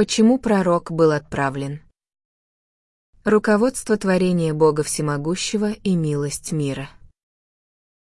Почему пророк был отправлен? Руководство творения Бога Всемогущего и милость мира.